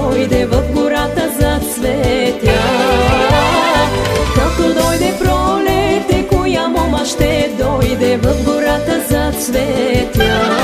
дойде в гората за цветя. Като дойде пролете, коя мома ще дойде в гората за цветя.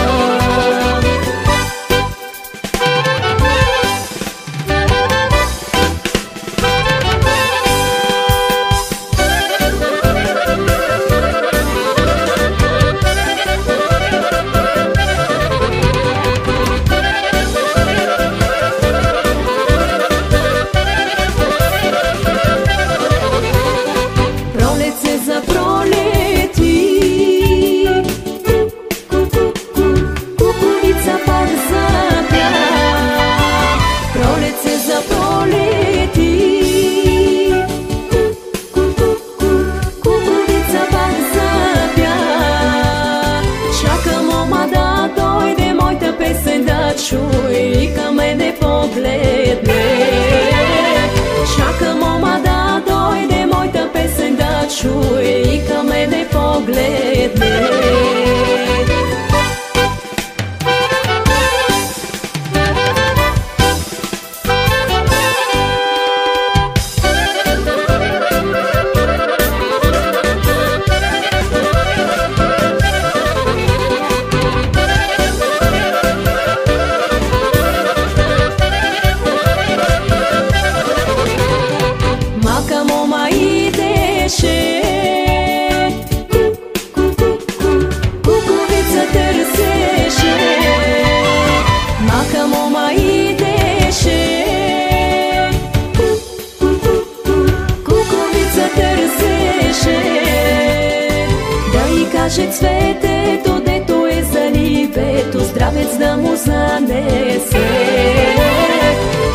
Каже цветето, дето е за нивето. Здравец да му занесе.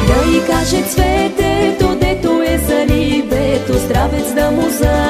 Да и каже цветето, дето е за нивето. Здравец да му занесе